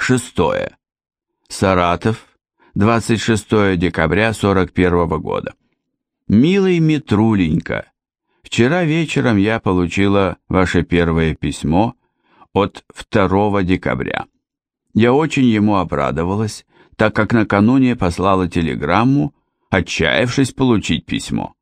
Шестое. Саратов, 26 декабря 41 года. Милый Митруленька, вчера вечером я получила ваше первое письмо от 2 декабря. Я очень ему обрадовалась, так как накануне послала телеграмму, отчаявшись получить письмо.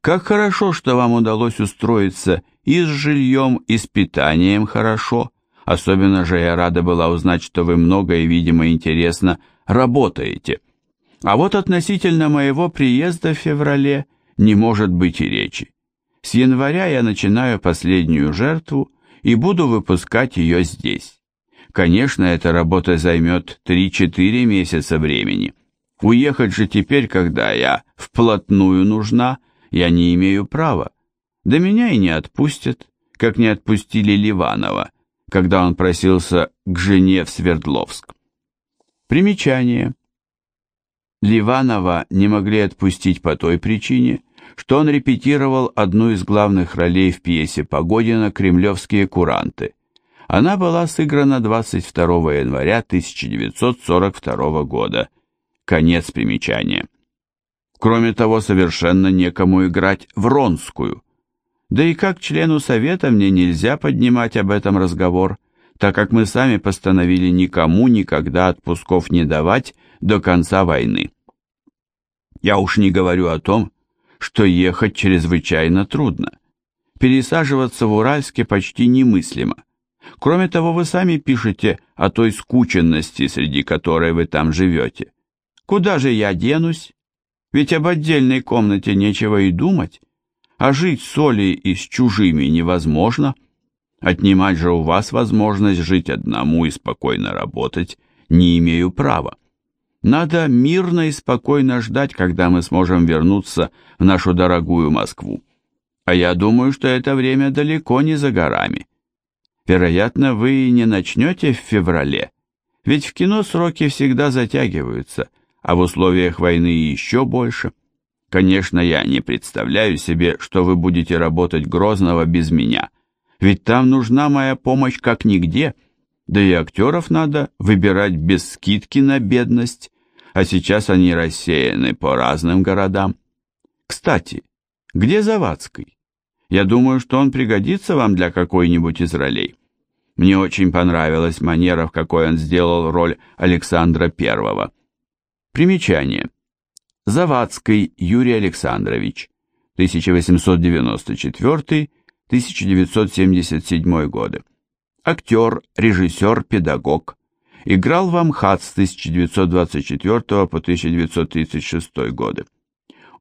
Как хорошо, что вам удалось устроиться и с жильем, и с питанием хорошо. Особенно же я рада была узнать, что вы много и, видимо, интересно работаете. А вот относительно моего приезда в феврале не может быть и речи. С января я начинаю последнюю жертву и буду выпускать ее здесь. Конечно, эта работа займет 3-4 месяца времени. Уехать же теперь, когда я вплотную нужна, я не имею права. Да меня и не отпустят, как не отпустили Ливанова, когда он просился к жене в Свердловск. Примечание. Ливанова не могли отпустить по той причине, что он репетировал одну из главных ролей в пьесе Погодина «Кремлевские куранты». Она была сыграна 22 января 1942 года. Конец примечания. Кроме того, совершенно некому играть Вронскую. Да и как члену совета мне нельзя поднимать об этом разговор, так как мы сами постановили никому никогда отпусков не давать до конца войны. Я уж не говорю о том, что ехать чрезвычайно трудно. Пересаживаться в Уральске почти немыслимо. Кроме того, вы сами пишете о той скученности, среди которой вы там живете. Куда же я денусь? Ведь об отдельной комнате нечего и думать, а жить с Олей и с чужими невозможно. Отнимать же у вас возможность жить одному и спокойно работать не имею права. Надо мирно и спокойно ждать, когда мы сможем вернуться в нашу дорогую Москву. А я думаю, что это время далеко не за горами. Вероятно, вы и не начнете в феврале, ведь в кино сроки всегда затягиваются, а в условиях войны еще больше. Конечно, я не представляю себе, что вы будете работать Грозного без меня, ведь там нужна моя помощь как нигде – да и актеров надо выбирать без скидки на бедность, а сейчас они рассеяны по разным городам. Кстати, где Завадский? Я думаю, что он пригодится вам для какой-нибудь из ролей. Мне очень понравилась манера, в какой он сделал роль Александра Первого. Примечание. Завадский Юрий Александрович, 1894-1977 годы актер, режиссер, педагог. Играл в Амхат с 1924 по 1936 годы.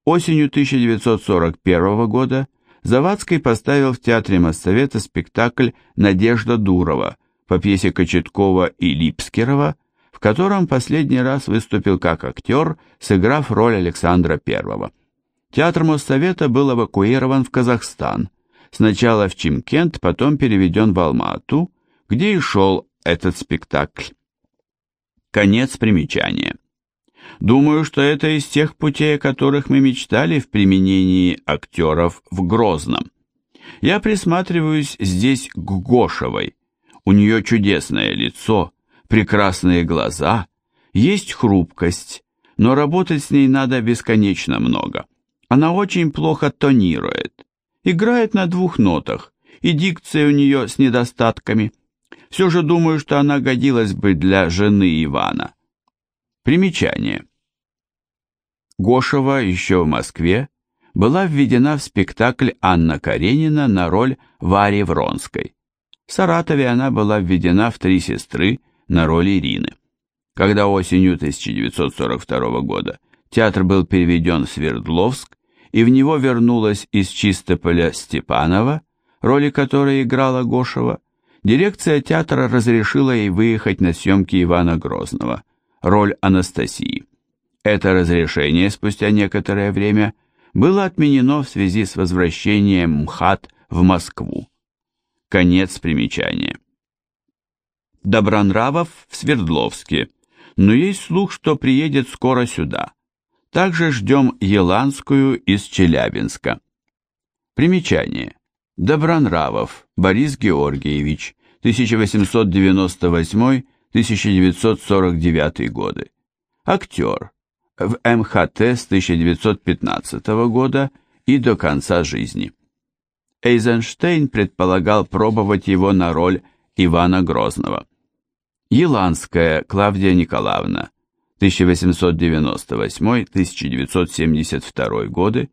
Осенью 1941 года Завадский поставил в Театре Моссовета спектакль «Надежда Дурова» по пьесе Кочеткова и Липскерова, в котором последний раз выступил как актер, сыграв роль Александра I. Театр Моссовета был эвакуирован в Казахстан – сначала в Чимкент, потом переведен в Алмату, где и шел этот спектакль. Конец примечания. Думаю, что это из тех путей, о которых мы мечтали в применении актеров в Грозном. Я присматриваюсь здесь к Гошевой. У нее чудесное лицо, прекрасные глаза, есть хрупкость, но работать с ней надо бесконечно много. Она очень плохо тонирует играет на двух нотах, и дикция у нее с недостатками. Все же думаю, что она годилась бы для жены Ивана. Примечание. Гошева еще в Москве была введена в спектакль Анна Каренина на роль Вари Вронской. В Саратове она была введена в «Три сестры» на роль Ирины. Когда осенью 1942 года театр был переведен в Свердловск, и в него вернулась из Чистополя Степанова, роли которой играла Гошева, дирекция театра разрешила ей выехать на съемки Ивана Грозного, роль Анастасии. Это разрешение спустя некоторое время было отменено в связи с возвращением МХАТ в Москву. Конец примечания. Добронравов в Свердловске, но есть слух, что приедет скоро сюда. Также ждем Еланскую из Челябинска. Примечание. Добронравов Борис Георгиевич, 1949 годы. Актер. В МХТ с 1915 года и до конца жизни. Эйзенштейн предполагал пробовать его на роль Ивана Грозного. Еланская Клавдия Николаевна, 1898-1972 годы,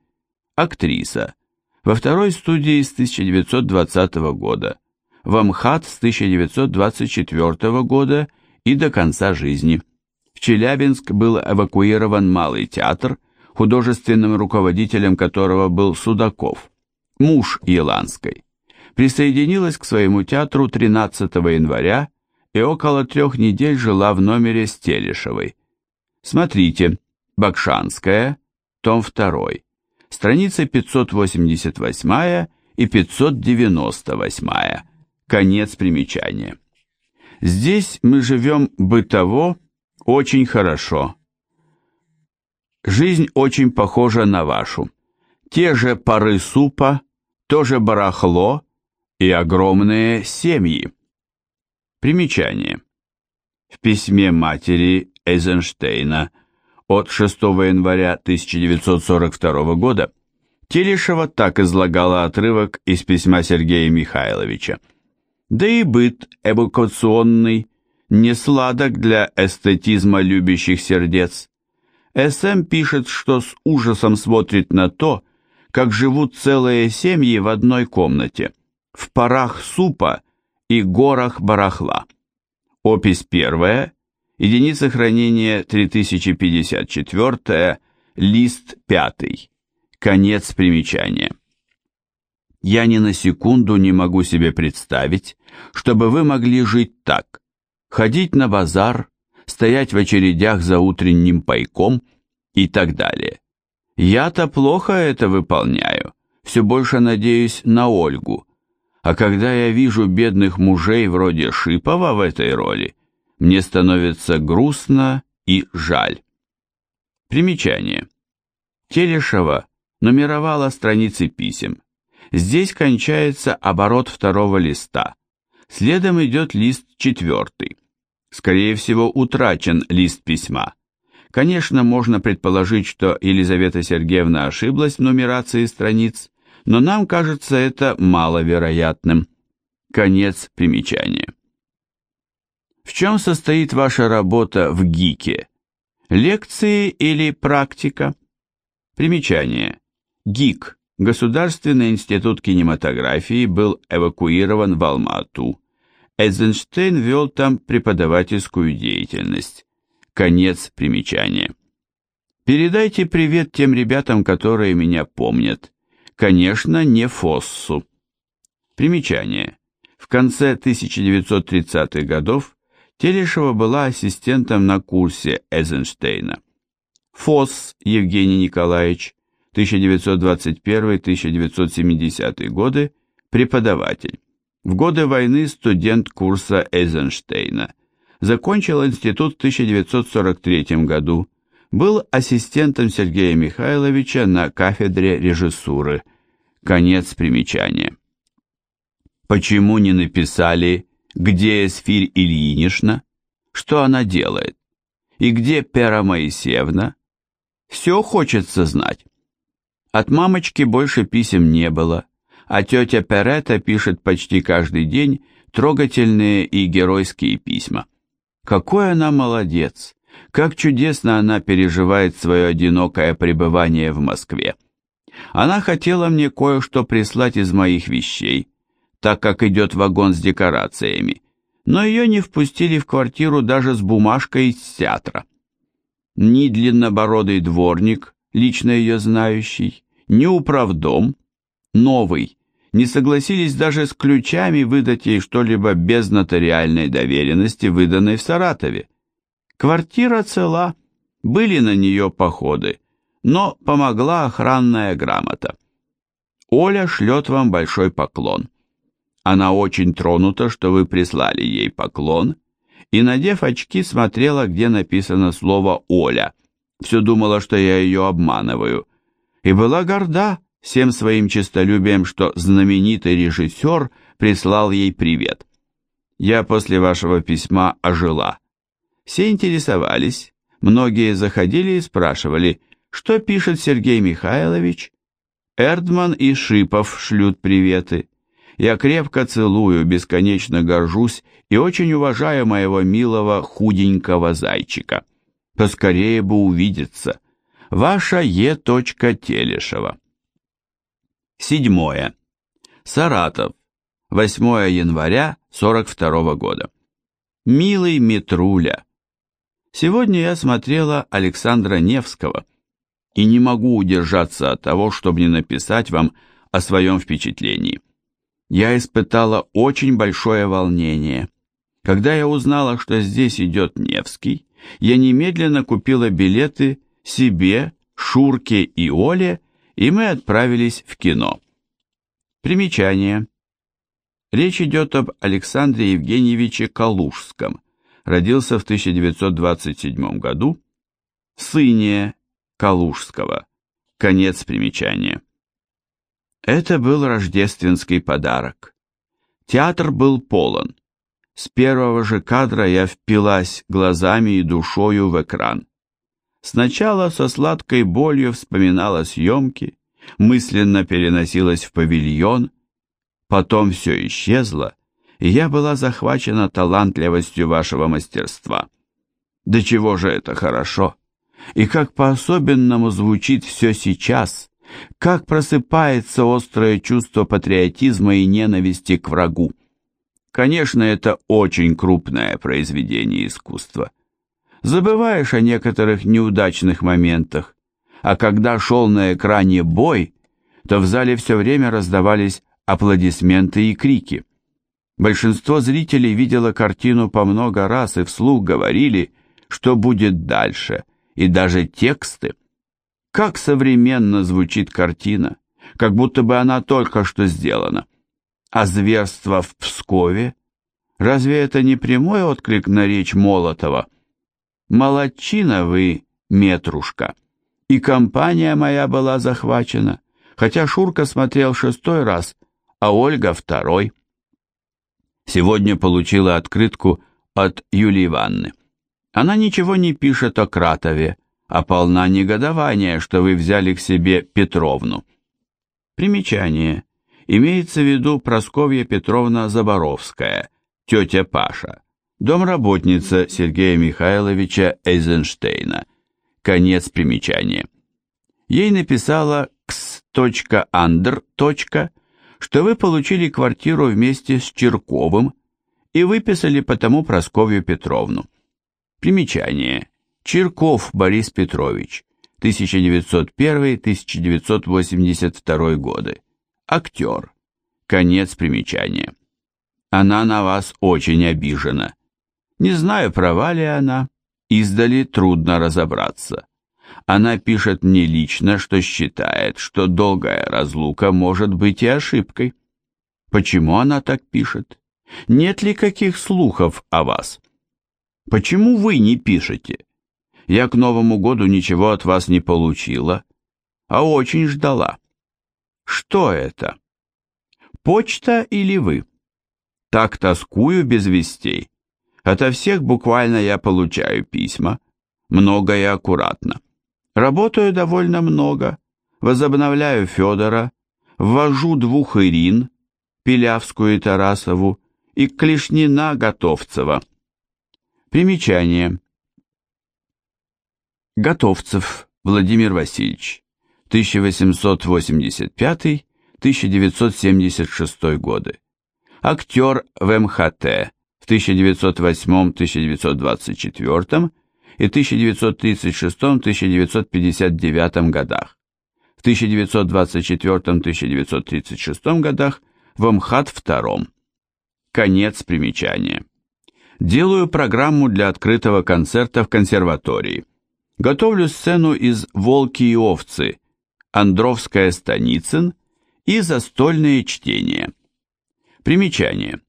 актриса, во второй студии с 1920 года, в Амхат с 1924 года и до конца жизни. В Челябинск был эвакуирован Малый театр, художественным руководителем которого был Судаков, муж Еланской. Присоединилась к своему театру 13 января и около трех недель жила в номере с Телешевой. Смотрите, Бакшанская, том 2, страница 588 и 598, конец примечания. Здесь мы живем бытово очень хорошо. Жизнь очень похожа на вашу. Те же пары супа, то же барахло и огромные семьи. Примечание. В письме матери Эйзенштейна от 6 января 1942 года Телешева так излагала отрывок из письма Сергея Михайловича. Да и быт эвакуационный не сладок для эстетизма любящих сердец. СМ пишет, что с ужасом смотрит на то, как живут целые семьи в одной комнате, в парах супа и горах барахла. Опись первая, единица хранения 3054, лист пятый. Конец примечания. Я ни на секунду не могу себе представить, чтобы вы могли жить так, ходить на базар, стоять в очередях за утренним пайком и так далее. Я-то плохо это выполняю, все больше надеюсь на Ольгу. А когда я вижу бедных мужей вроде Шипова в этой роли, мне становится грустно и жаль. Примечание. Телешева нумеровала страницы писем. Здесь кончается оборот второго листа. Следом идет лист четвертый. Скорее всего, утрачен лист письма. Конечно, можно предположить, что Елизавета Сергеевна ошиблась в нумерации страниц, но нам кажется это маловероятным. Конец примечания. В чем состоит ваша работа в ГИКе? Лекции или практика? Примечание. ГИК, Государственный институт кинематографии, был эвакуирован в Алма-Ату. Эйзенштейн вел там преподавательскую деятельность. Конец примечания. Передайте привет тем ребятам, которые меня помнят. Конечно, не Фоссу. Примечание. В конце 1930-х годов Телешева была ассистентом на курсе Эйзенштейна. Фосс Евгений Николаевич, 1921-1970 годы, преподаватель. В годы войны студент курса Эйзенштейна. Закончил институт в 1943 году. Был ассистентом Сергея Михайловича на кафедре режиссуры. Конец примечания. Почему не написали, где Эсфирь Ильинична? Что она делает? И где Пера Моисеевна? Все хочется знать. От мамочки больше писем не было, а тетя Перета пишет почти каждый день трогательные и геройские письма. Какой она молодец! Как чудесно она переживает свое одинокое пребывание в Москве. Она хотела мне кое-что прислать из моих вещей, так как идет вагон с декорациями, но ее не впустили в квартиру даже с бумажкой из театра. Ни длиннобородый дворник, лично ее знающий, ни управдом, новый, не согласились даже с ключами выдать ей что-либо без нотариальной доверенности, выданной в Саратове. Квартира цела, были на нее походы, но помогла охранная грамота. Оля шлет вам большой поклон. Она очень тронута, что вы прислали ей поклон, и, надев очки, смотрела, где написано слово «Оля». Все думала, что я ее обманываю – и была горда всем своим честолюбием, что знаменитый режиссер прислал ей привет. Я после вашего письма ожила. Все интересовались, многие заходили и спрашивали, что пишет Сергей Михайлович. Эрдман и Шипов шлют приветы. Я крепко целую, бесконечно горжусь и очень уважаю моего милого худенького зайчика. Поскорее бы увидеться. Ваша Е. Телешева. Седьмое. Саратов. 8 января 42 года. Милый Митруля. Сегодня я смотрела Александра Невского и не могу удержаться от того, чтобы не написать вам о своем впечатлении. Я испытала очень большое волнение. Когда я узнала, что здесь идет Невский, я немедленно купила билеты себе, Шурке и Оле, и мы отправились в кино. Примечание. Речь идет об Александре Евгеньевиче Калужском. Родился в 1927 году, сыне Калужского. Конец примечания. Это был рождественский подарок. Театр был полон. С первого же кадра я впилась глазами и душою в экран. Сначала со сладкой болью вспоминала съемки, мысленно переносилась в павильон, потом все исчезло, я была захвачена талантливостью вашего мастерства. Да чего же это хорошо! И как по-особенному звучит все сейчас, как просыпается острое чувство патриотизма и ненависти к врагу. Конечно, это очень крупное произведение искусства. Забываешь о некоторых неудачных моментах, а когда шел на экране бой, то в зале все время раздавались аплодисменты и крики. Большинство зрителей видело картину по много раз и вслух говорили, что будет дальше, и даже тексты. Как современно звучит картина, как будто бы она только что сделана. А зверство в Пскове? Разве это не прямой отклик на речь Молотова? Молодчина вы, метрушка. И компания моя была захвачена, хотя Шурка смотрел шестой раз, а Ольга второй. Сегодня получила открытку от Юлии Ивановны. Она ничего не пишет о Кратове, а полна негодования, что вы взяли к себе Петровну. Примечание. Имеется в виду Просковья Петровна Заборовская, тетя Паша, домработница Сергея Михайловича Эйзенштейна. Конец примечания. Ей написала x.andr. что вы получили квартиру вместе с Черковым и выписали потому Просковью Петровну. Примечание. Чирков Борис Петрович, 1901-1982 годы. Актер. Конец примечания. Она на вас очень обижена. Не знаю, права ли она, издали трудно разобраться. Она пишет мне лично, что считает, что долгая разлука может быть и ошибкой. Почему она так пишет? Нет ли каких слухов о вас? Почему вы не пишете? Я к Новому году ничего от вас не получила, а очень ждала. Что это? Почта или вы? Так тоскую без вестей. Ото всех буквально я получаю письма, много и аккуратно. Работаю довольно много, возобновляю Федора, ввожу двух Ирин, Пилявскую и Тарасову, и Клешнина Готовцева. Примечание. Готовцев Владимир Васильевич, 1885-1976 годы. Актер в МХТ в 1908-1924 и 1936-1959 годах. В 1924-1936 годах в МХАТ втором. Конец примечания. Делаю программу для открытого концерта в консерватории. Готовлю сцену из «Волки и овцы», Андровская Станицын и застольные чтения. Примечание.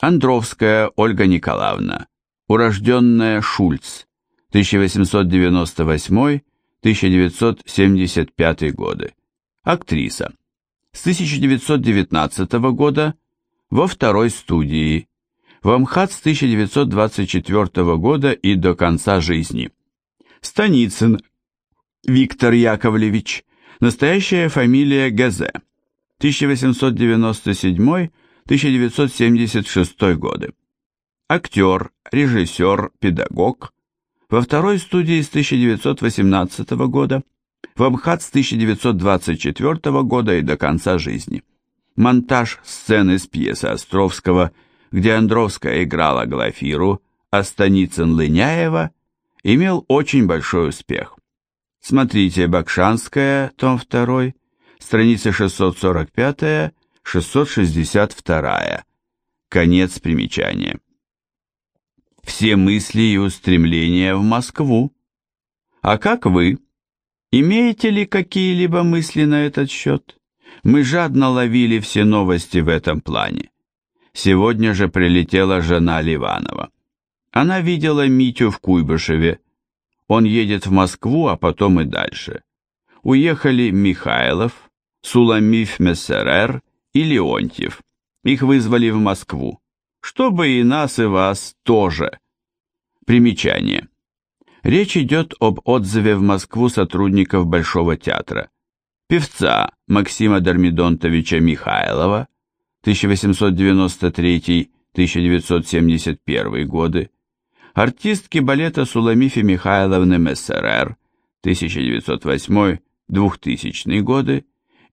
Андровская Ольга Николаевна, урожденная Шульц, 1898-1975 годы. Актриса. С 1919 года во второй студии. В Амхат с 1924 года и до конца жизни. Станицын Виктор Яковлевич, настоящая фамилия Газе, 1897-1976 годы. Актер, режиссер, педагог. Во второй студии с 1918 года, в Амхат с 1924 года и до конца жизни. Монтаж сцены с пьесы Островского, где Андровская играла Глафиру, а Станицын Лыняева, имел очень большой успех. Смотрите Бакшанская, том 2, страница 645-662. Конец примечания. Все мысли и устремления в Москву. А как вы? Имеете ли какие-либо мысли на этот счет? Мы жадно ловили все новости в этом плане. Сегодня же прилетела жена Ливанова. Она видела Митю в Куйбышеве, он едет в Москву, а потом и дальше. Уехали Михайлов, Суламиф Мессерер и Леонтьев. Их вызвали в Москву. Чтобы и нас, и вас тоже. Примечание. Речь идет об отзыве в Москву сотрудников Большого театра. Певца Максима Дормидонтовича Михайлова, 1893-1971 годы, артистки балета Суламифи Михайловны Мессерер 1908-2000 годы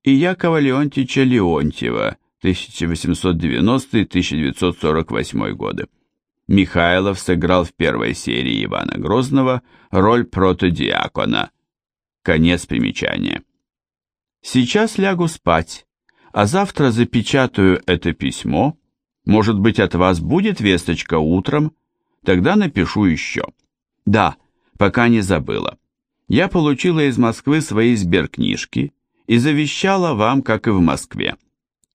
и Якова Леонтьевича Леонтьева 1890-1948 годы. Михайлов сыграл в первой серии Ивана Грозного роль протодиакона. Конец примечания. Сейчас лягу спать, а завтра запечатаю это письмо. Может быть, от вас будет весточка утром, Тогда напишу еще. Да, пока не забыла. Я получила из Москвы свои сберкнижки и завещала вам, как и в Москве.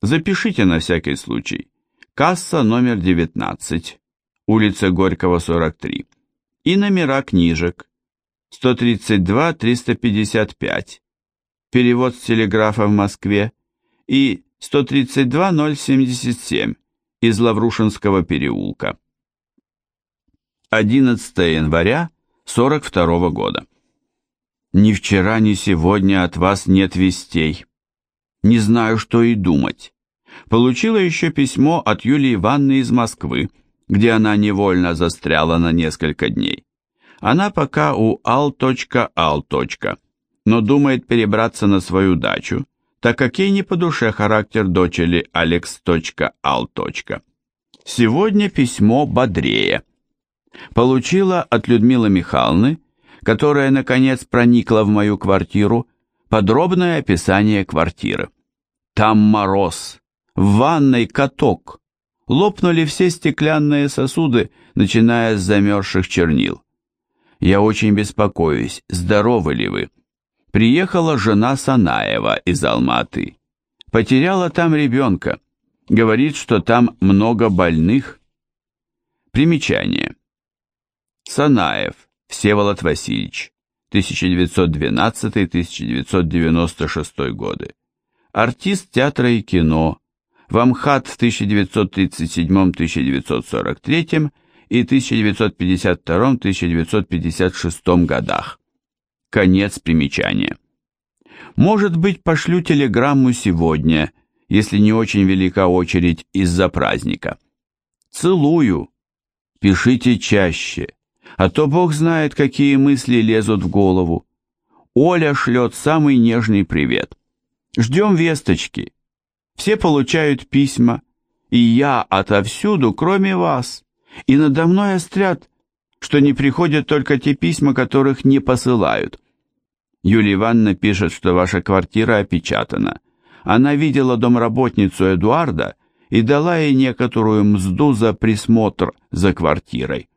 Запишите на всякий случай. Касса номер 19, улица Горького, 43. И номера книжек. 132-355. Перевод с телеграфа в Москве. И 132-077 из Лаврушинского переулка. 11 января 42 года. Ни вчера, ни сегодня от вас нет вестей. Не знаю, что и думать. Получила еще письмо от Юлии Ивановны из Москвы, где она невольно застряла на несколько дней. Она пока у ал.ал. но думает перебраться на свою дачу, так как ей не по душе характер дочери алекс.ал. Сегодня письмо бодрее получила от Людмилы Михайловны, которая, наконец, проникла в мою квартиру, подробное описание квартиры. Там мороз, в ванной каток, лопнули все стеклянные сосуды, начиная с замерзших чернил. Я очень беспокоюсь, здоровы ли вы? Приехала жена Санаева из Алматы. Потеряла там ребенка. Говорит, что там много больных. Примечание. Санаев Всеволод Васильевич, 1912-1996 годы. Артист театра и кино, в Амхат в 1937-1943 и 1952-1956 годах. Конец примечания. Может быть, пошлю телеграмму сегодня, если не очень велика очередь из-за праздника. Целую. Пишите чаще а то Бог знает, какие мысли лезут в голову. Оля шлет самый нежный привет. Ждем весточки. Все получают письма, и я отовсюду, кроме вас. И надо мной острят, что не приходят только те письма, которых не посылают. Юлия Ивановна пишет, что ваша квартира опечатана. Она видела домработницу Эдуарда и дала ей некоторую мзду за присмотр за квартирой.